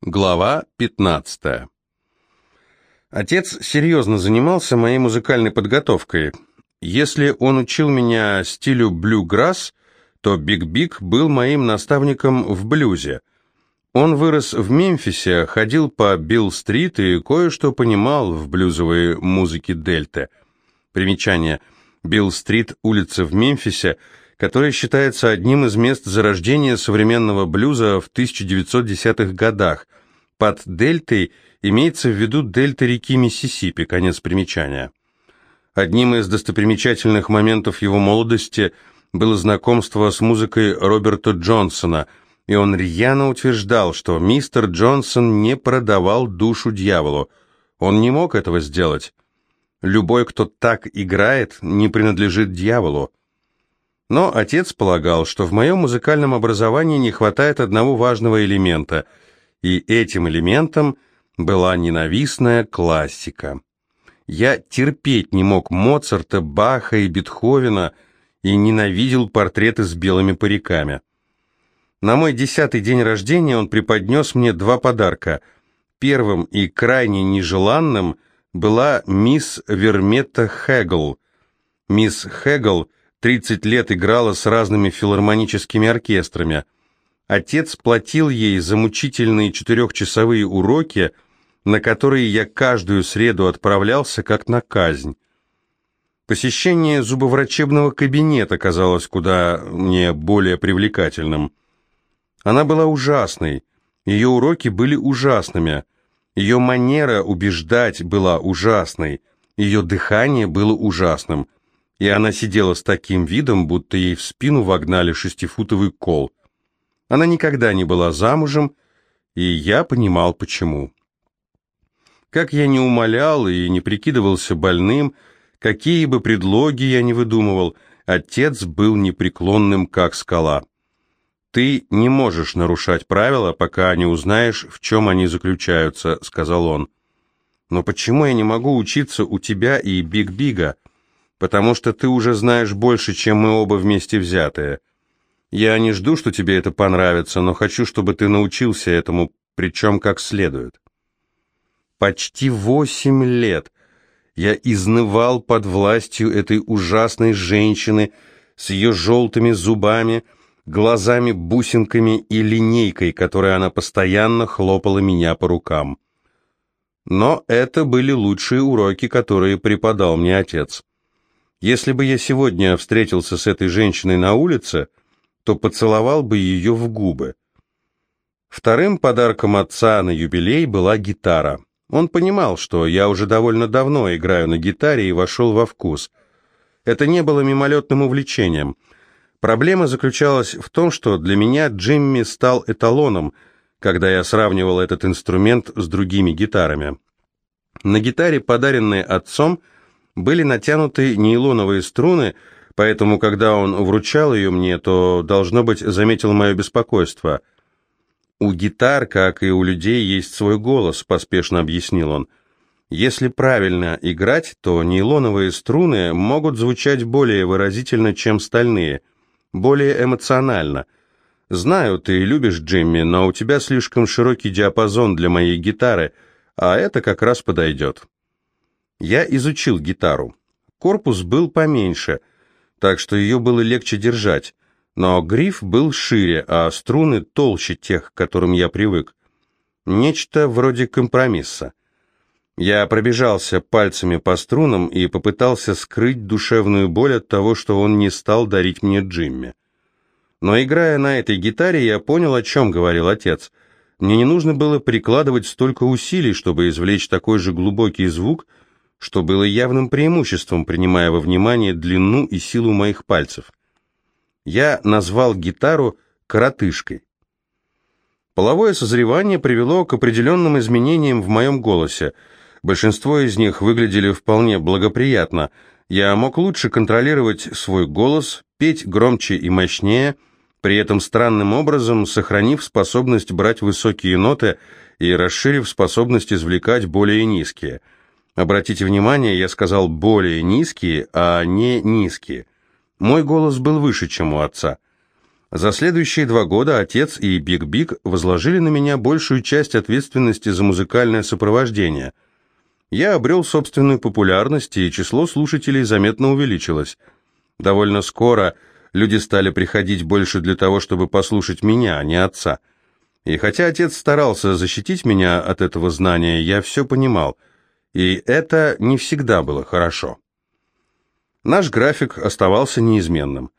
Глава 15. Отец серьезно занимался моей музыкальной подготовкой. Если он учил меня стилю блюграсс, то Биг Биг был моим наставником в блюзе. Он вырос в Мемфисе, ходил по Билл-стрит и кое-что понимал в блюзовой музыке Дельты. Примечание. Билл-стрит, улица в Мемфисе, которая считается одним из мест зарождения современного блюза в 1910-х годах. Под дельтой имеется в виду дельта реки Миссисипи, конец примечания. Одним из достопримечательных моментов его молодости было знакомство с музыкой Роберта Джонсона, и он рьяно утверждал, что мистер Джонсон не продавал душу дьяволу. Он не мог этого сделать. Любой, кто так играет, не принадлежит дьяволу. Но отец полагал, что в моем музыкальном образовании не хватает одного важного элемента, и этим элементом была ненавистная классика. Я терпеть не мог Моцарта, Баха и Бетховена и ненавидел портреты с белыми париками. На мой десятый день рождения он преподнес мне два подарка. Первым и крайне нежеланным была мисс Вермета Хэгл. Мисс Хэгл – 30 лет играла с разными филармоническими оркестрами. Отец платил ей за мучительные четырехчасовые уроки, на которые я каждую среду отправлялся как на казнь. Посещение зубоврачебного кабинета казалось куда мне более привлекательным. Она была ужасной, ее уроки были ужасными, ее манера убеждать была ужасной, ее дыхание было ужасным – и она сидела с таким видом, будто ей в спину вогнали шестифутовый кол. Она никогда не была замужем, и я понимал, почему. Как я не умолял и не прикидывался больным, какие бы предлоги я не выдумывал, отец был непреклонным, как скала. «Ты не можешь нарушать правила, пока не узнаешь, в чем они заключаются», — сказал он. «Но почему я не могу учиться у тебя и Биг-Бига?» Потому что ты уже знаешь больше, чем мы оба вместе взятые. Я не жду, что тебе это понравится, но хочу, чтобы ты научился этому, причем как следует. Почти восемь лет я изнывал под властью этой ужасной женщины с ее желтыми зубами, глазами-бусинками и линейкой, которой она постоянно хлопала меня по рукам. Но это были лучшие уроки, которые преподал мне отец. Если бы я сегодня встретился с этой женщиной на улице, то поцеловал бы ее в губы. Вторым подарком отца на юбилей была гитара. Он понимал, что я уже довольно давно играю на гитаре и вошел во вкус. Это не было мимолетным увлечением. Проблема заключалась в том, что для меня Джимми стал эталоном, когда я сравнивал этот инструмент с другими гитарами. На гитаре, подаренной отцом, были натянуты нейлоновые струны, поэтому, когда он вручал ее мне, то, должно быть, заметил мое беспокойство. «У гитар, как и у людей, есть свой голос», — поспешно объяснил он. «Если правильно играть, то нейлоновые струны могут звучать более выразительно, чем стальные, более эмоционально. Знаю, ты любишь Джимми, но у тебя слишком широкий диапазон для моей гитары, а это как раз подойдет». Я изучил гитару. Корпус был поменьше, так что ее было легче держать, но гриф был шире, а струны толще тех, к которым я привык. Нечто вроде компромисса. Я пробежался пальцами по струнам и попытался скрыть душевную боль от того, что он не стал дарить мне Джимми. Но играя на этой гитаре, я понял, о чем говорил отец. Мне не нужно было прикладывать столько усилий, чтобы извлечь такой же глубокий звук, что было явным преимуществом, принимая во внимание длину и силу моих пальцев. Я назвал гитару «коротышкой». Половое созревание привело к определенным изменениям в моем голосе. Большинство из них выглядели вполне благоприятно. Я мог лучше контролировать свой голос, петь громче и мощнее, при этом странным образом сохранив способность брать высокие ноты и расширив способность извлекать более низкие – Обратите внимание, я сказал более низкие, а не низкие. Мой голос был выше, чем у отца. За следующие два года отец и Биг Биг возложили на меня большую часть ответственности за музыкальное сопровождение. Я обрел собственную популярность, и число слушателей заметно увеличилось. Довольно скоро люди стали приходить больше для того, чтобы послушать меня, а не отца. И хотя отец старался защитить меня от этого знания, я все понимал, и это не всегда было хорошо. Наш график оставался неизменным.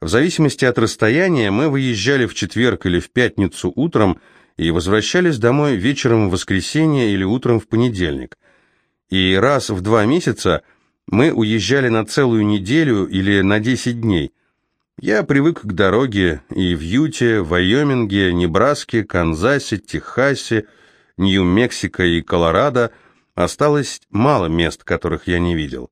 В зависимости от расстояния мы выезжали в четверг или в пятницу утром и возвращались домой вечером в воскресенье или утром в понедельник. И раз в два месяца мы уезжали на целую неделю или на 10 дней. Я привык к дороге и в Юте, Вайоминге, Небраске, Канзасе, Техасе, Нью-Мексико и Колорадо осталось мало мест, которых я не видел.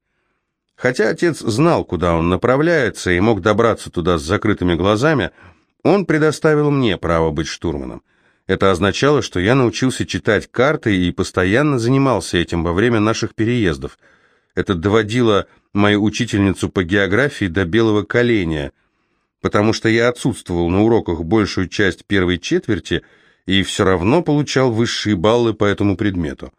Хотя отец знал, куда он направляется, и мог добраться туда с закрытыми глазами, он предоставил мне право быть штурманом. Это означало, что я научился читать карты и постоянно занимался этим во время наших переездов. Это доводило мою учительницу по географии до белого коленя, потому что я отсутствовал на уроках большую часть первой четверти и все равно получал высшие баллы по этому предмету.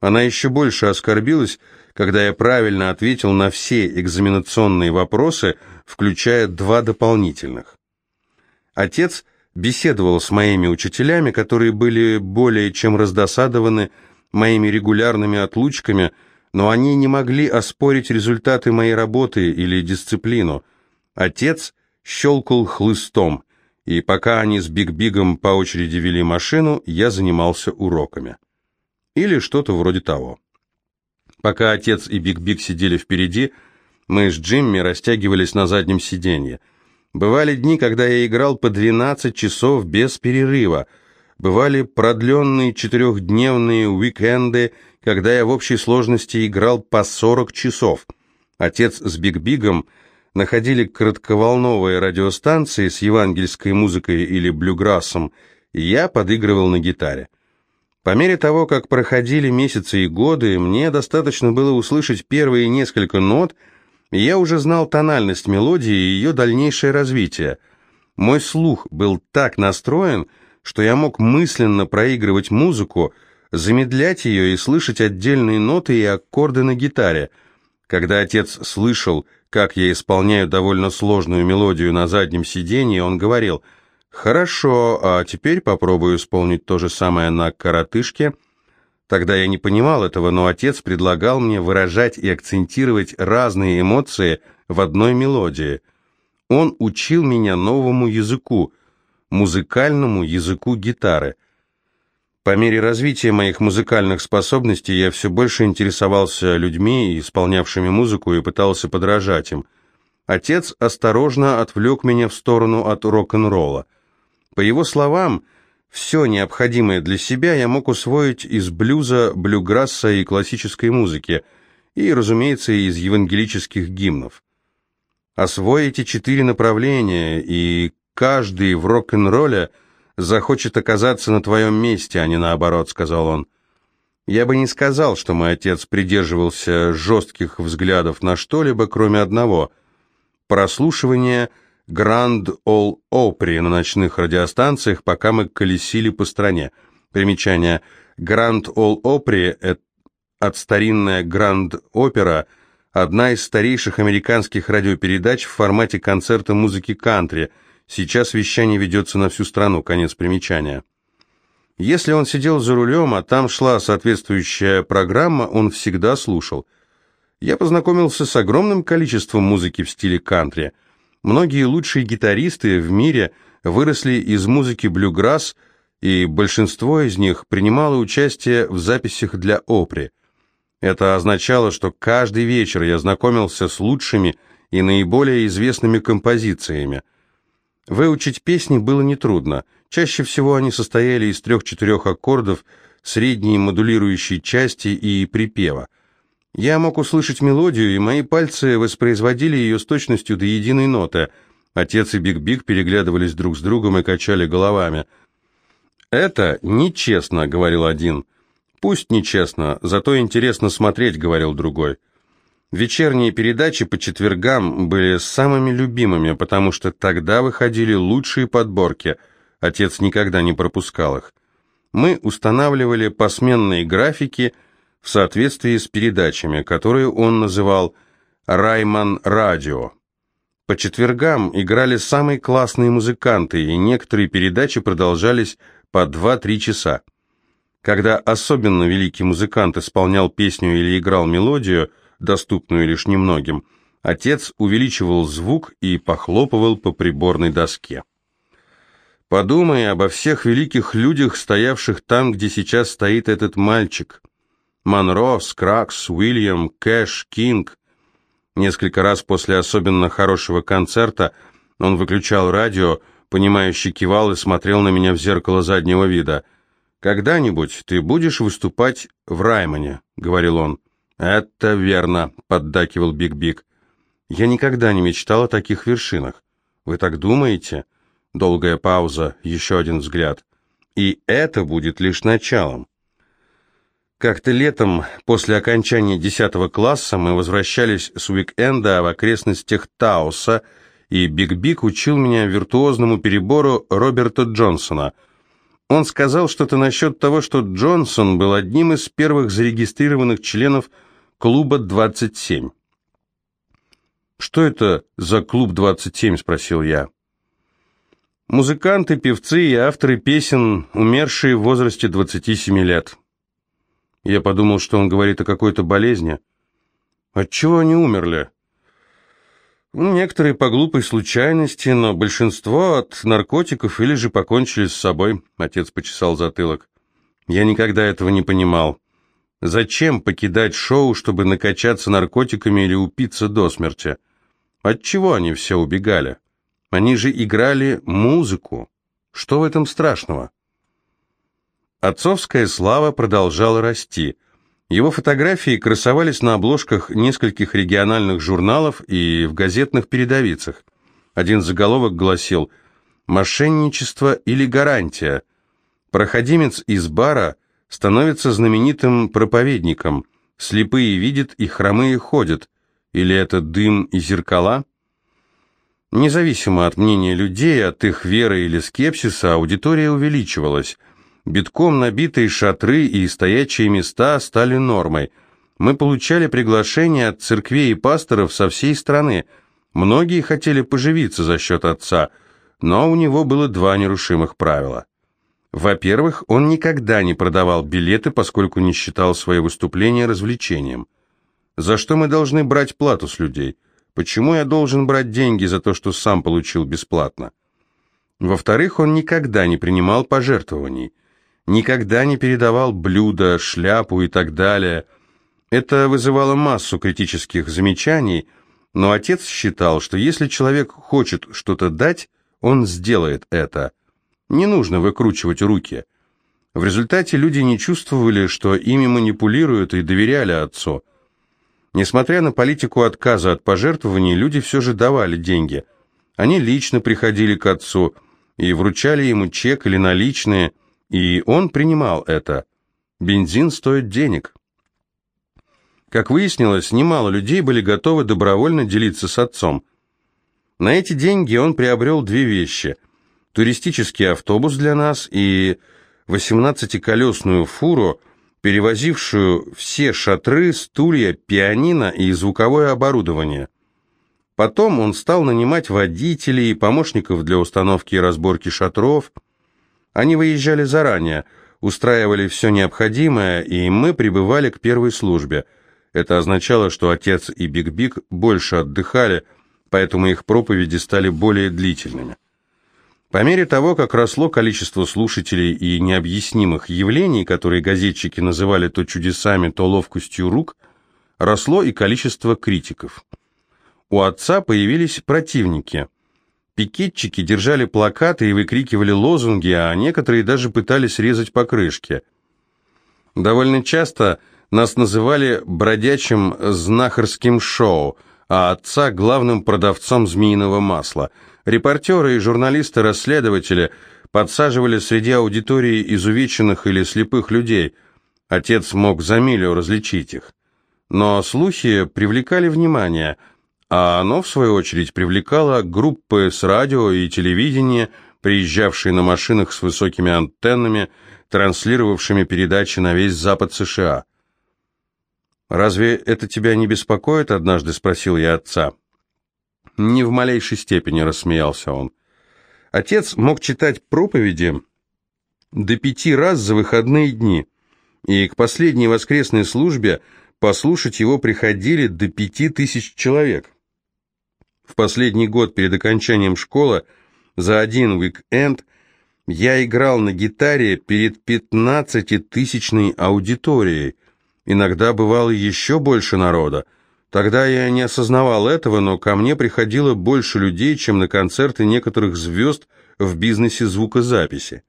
Она еще больше оскорбилась, когда я правильно ответил на все экзаменационные вопросы, включая два дополнительных. Отец беседовал с моими учителями, которые были более чем раздосадованы моими регулярными отлучками, но они не могли оспорить результаты моей работы или дисциплину. Отец щелкал хлыстом, и пока они с Биг-Бигом по очереди вели машину, я занимался уроками. Или что-то вроде того. Пока отец и Биг-Биг сидели впереди, мы с Джимми растягивались на заднем сиденье. Бывали дни, когда я играл по 12 часов без перерыва. Бывали продленные четырехдневные уикенды, когда я в общей сложности играл по 40 часов. Отец с Биг-Бигом находили коротковолновые радиостанции с евангельской музыкой или блюграссом, и я подыгрывал на гитаре. По мере того, как проходили месяцы и годы, мне достаточно было услышать первые несколько нот, и я уже знал тональность мелодии и ее дальнейшее развитие. Мой слух был так настроен, что я мог мысленно проигрывать музыку, замедлять ее и слышать отдельные ноты и аккорды на гитаре. Когда отец слышал, как я исполняю довольно сложную мелодию на заднем сиденье, он говорил – Хорошо, а теперь попробую исполнить то же самое на коротышке. Тогда я не понимал этого, но отец предлагал мне выражать и акцентировать разные эмоции в одной мелодии. Он учил меня новому языку, музыкальному языку гитары. По мере развития моих музыкальных способностей я все больше интересовался людьми, исполнявшими музыку, и пытался подражать им. Отец осторожно отвлек меня в сторону от рок-н-ролла. По его словам, все необходимое для себя я мог усвоить из блюза, блюграсса и классической музыки, и, разумеется, из евангелических гимнов. Освой эти четыре направления, и каждый в рок-н-ролле захочет оказаться на твоем месте, а не наоборот, сказал он. Я бы не сказал, что мой отец придерживался жестких взглядов на что-либо, кроме одного – прослушивания – Гранд Ол Опри на ночных радиостанциях, пока мы колесили по стране. Примечание. Гранд Ол Опри – от старинная Гранд Опера, одна из старейших американских радиопередач в формате концерта музыки кантри. Сейчас вещание ведется на всю страну. Конец примечания. Если он сидел за рулем, а там шла соответствующая программа, он всегда слушал. Я познакомился с огромным количеством музыки в стиле кантри – Многие лучшие гитаристы в мире выросли из музыки блюграсс, и большинство из них принимало участие в записях для опри. Это означало, что каждый вечер я знакомился с лучшими и наиболее известными композициями. Выучить песни было нетрудно. Чаще всего они состояли из трех-четырех аккордов, средней модулирующей части и припева. Я мог услышать мелодию, и мои пальцы воспроизводили ее с точностью до единой ноты. Отец и Биг-Биг переглядывались друг с другом и качали головами. «Это нечестно», — говорил один. «Пусть нечестно, зато интересно смотреть», — говорил другой. Вечерние передачи по четвергам были самыми любимыми, потому что тогда выходили лучшие подборки. Отец никогда не пропускал их. Мы устанавливали посменные графики в соответствии с передачами, которые он называл «Райман Радио». По четвергам играли самые классные музыканты, и некоторые передачи продолжались по 2-3 часа. Когда особенно великий музыкант исполнял песню или играл мелодию – доступную лишь немногим, отец увеличивал звук и похлопывал по приборной доске. Подумай обо всех великих людях, стоявших там, где сейчас стоит этот мальчик. Монро, Скраггс, Уильямс, Кэш, Кинг. Несколько раз после особенно хорошего концерта он выключал радио, понимающе кивал и смотрел на меня в зеркало заднего вида. «Когда-нибудь ты будешь выступать в Раймане», — говорил он. «Это верно», — поддакивал Биг-Биг. «Я никогда не мечтал о таких вершинах. Вы так думаете?» Долгая пауза, еще один взгляд. «И это будет лишь началом». Как-то летом, после окончания десятого класса, мы возвращались с уикенда в окрестностях Тауса, и Биг-Биг учил меня виртуозному перебору Роберта Джонсона — он сказал что-то насчет того, что Джонсон был одним из первых зарегистрированных членов клуба 27. «Что это за клуб 27?» – спросил я. «Музыканты, певцы и авторы песен, умершие в возрасте 27 лет». Я подумал, что он говорит о какой-то болезни. От чего они умерли? Ну, некоторые по глупой случайности, но большинство от наркотиков или же покончили с собой. Отец почесал затылок. Я никогда этого не понимал. Зачем покидать шоу, чтобы накачаться наркотиками или упиться до смерти? От чего они все убегали? Они же играли музыку. Что в этом страшного? Отцовская слава продолжала расти. Его фотографии красовались на обложках нескольких региональных журналов и в газетных передовицах. Один заголовок гласил «Мошенничество или гарантия?» Проходимец из бара – становится знаменитым проповедником. Слепые видят и хромые ходят. Или это дым и зеркала? Независимо от мнения людей, от их веры или скепсиса, аудитория увеличивалась. Битком набитые шатры и стоячие места стали нормой. Мы получали приглашения от церквей и пасторов со всей страны. Многие хотели поживиться за счет отца, но у него было два нерушимых правила. Во-первых, он никогда не продавал билеты, поскольку не считал свои выступления развлечением. За что мы должны брать плату с людей? Почему я должен брать деньги за то, что сам получил бесплатно? Во-вторых, он никогда не принимал пожертвований, никогда не передавал блюда, шляпу и так далее. Это вызывало массу критических замечаний, но отец считал, что если человек хочет что-то дать, он сделает это – не нужно выкручивать руки. В результате люди не чувствовали, что ими манипулируют и доверяли отцу. Несмотря на политику отказа от пожертвований, люди все же давали деньги. Они лично приходили к отцу и вручали ему чек или наличные, и он принимал это. Бензин стоит денег. Как выяснилось, немало людей были готовы добровольно делиться с отцом. На эти деньги он приобрел две вещи – туристический автобус для нас и 18-колесную фуру, перевозившую все шатры, стулья, пианино и звуковое оборудование. Потом он стал нанимать водителей и помощников для установки и разборки шатров. Они выезжали заранее, устраивали все необходимое, и мы прибывали к первой службе. Это означало, что отец и Биг-Биг больше отдыхали, поэтому их проповеди стали более длительными. По мере того, как росло количество слушателей и необъяснимых явлений, которые газетчики называли то чудесами, то ловкостью рук, росло и количество критиков. У отца появились противники. Пикетчики держали плакаты и выкрикивали лозунги, а некоторые даже пытались резать покрышки. Довольно часто нас называли бродячим знахарским шоу, а отца главным продавцом змеиного масла – Репортеры и журналисты-расследователи подсаживали среди аудитории изувеченных или слепых людей. Отец мог за милю различить их. Но слухи привлекали внимание, а оно, в свою очередь, привлекало группы с радио и телевидения, приезжавшие на машинах с высокими антеннами, транслировавшими передачи на весь запад США. «Разве это тебя не беспокоит?» — однажды спросил я отца. «Ни в малейшей степени», — рассмеялся он. Отец мог читать проповеди до пяти раз за выходные дни, и к последней воскресной службе послушать его приходили до пяти тысяч человек. Последний год перед окончанием школы за один уик-энд я играл на гитаре перед пятнадцатитысячной аудиторией – Иногда бывало еще больше народа. Тогда я не осознавал этого, но ко мне приходило больше людей, чем на концерты некоторых звезд в бизнесе звукозаписи.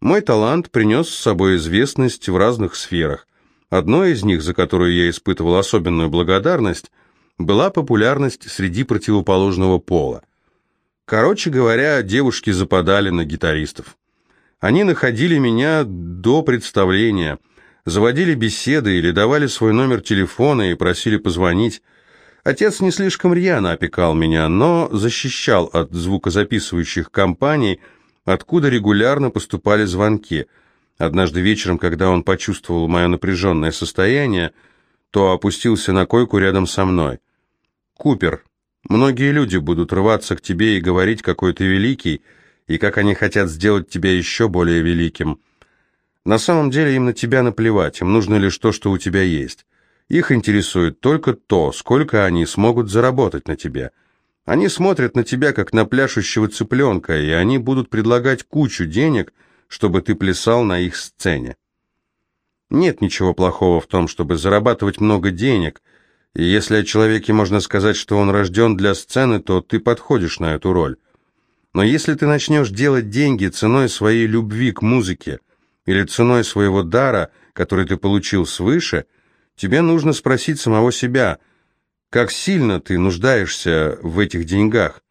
Мой талант принес с собой известность в разных сферах. Одной из них, за которую я испытывал особенную благодарность, была популярность среди противоположного пола. Короче говоря, девушки западали на гитаристов. Они находили меня до представления – заводили беседы или давали свой номер телефона и просили позвонить. Отец не слишком рьяно опекал меня, но защищал от звукозаписывающих компаний, откуда регулярно поступали звонки. Однажды вечером, когда он почувствовал мое напряженное состояние, то опустился на койку рядом со мной. «Купер, многие люди будут рваться к тебе и говорить, какой ты великий, и как они хотят сделать тебя еще более великим». На самом деле им на тебя наплевать, им нужно лишь то, что у тебя есть. Их интересует только то, сколько они смогут заработать на тебе. Они смотрят на тебя, как на пляшущего цыпленка, и они будут предлагать кучу денег, чтобы ты плясал на их сцене. Нет ничего плохого в том, чтобы зарабатывать много денег, и если о человеке можно сказать, что он рожден для сцены, то ты подходишь на эту роль. Но если ты начнешь делать деньги ценой своей любви к музыке, или ценой своего дара, который ты получил свыше, тебе нужно спросить самого себя, как сильно ты нуждаешься в этих деньгах.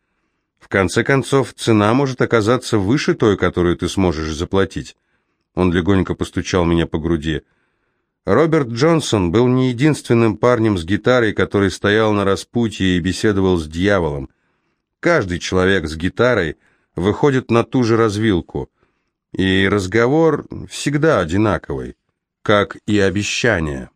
В конце концов, цена может оказаться выше той, которую ты сможешь заплатить. Он легонько постучал меня по груди. Роберт Джонсон был не единственным парнем с гитарой, который стоял на распутье и беседовал с дьяволом. Каждый человек с гитарой выходит на ту же развилку – и разговор всегда одинаковый, как и обещание.